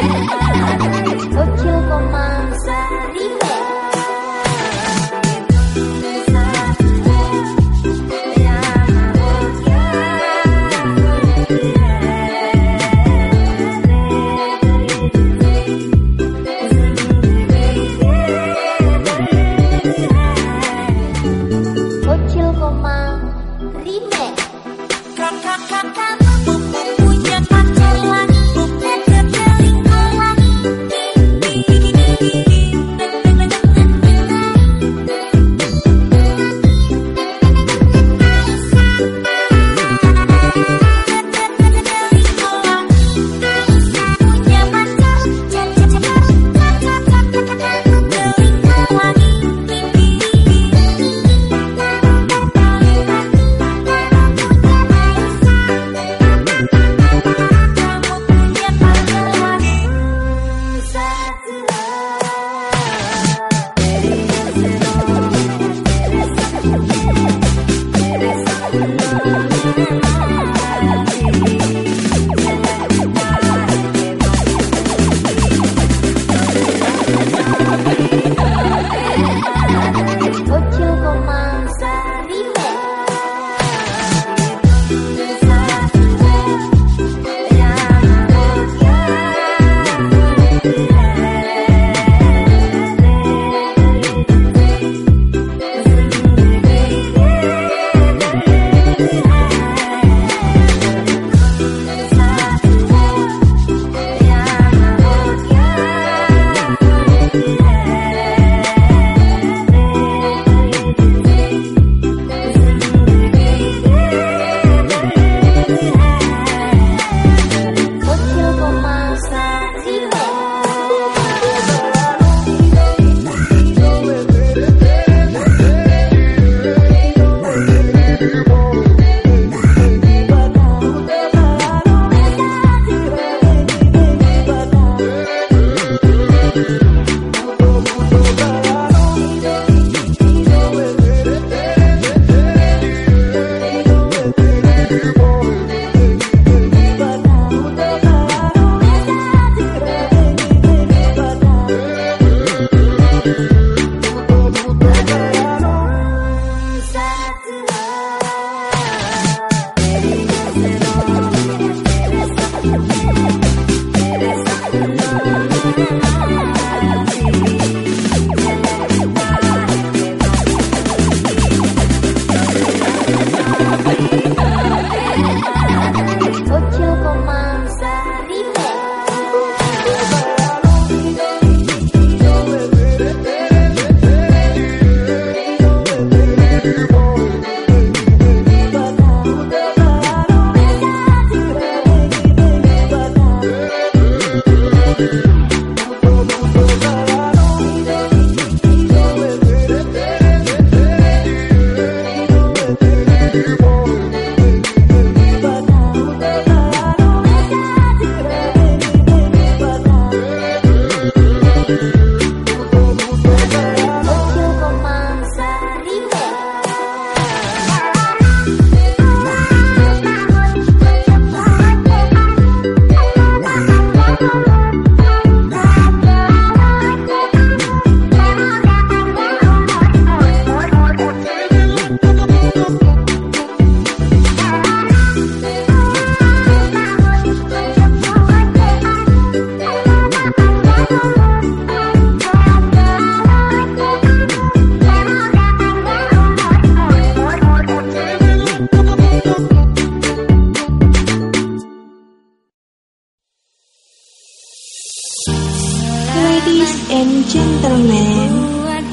Thank you. Thank you.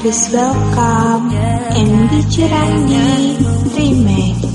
Please welcome and DJ Randy Remake.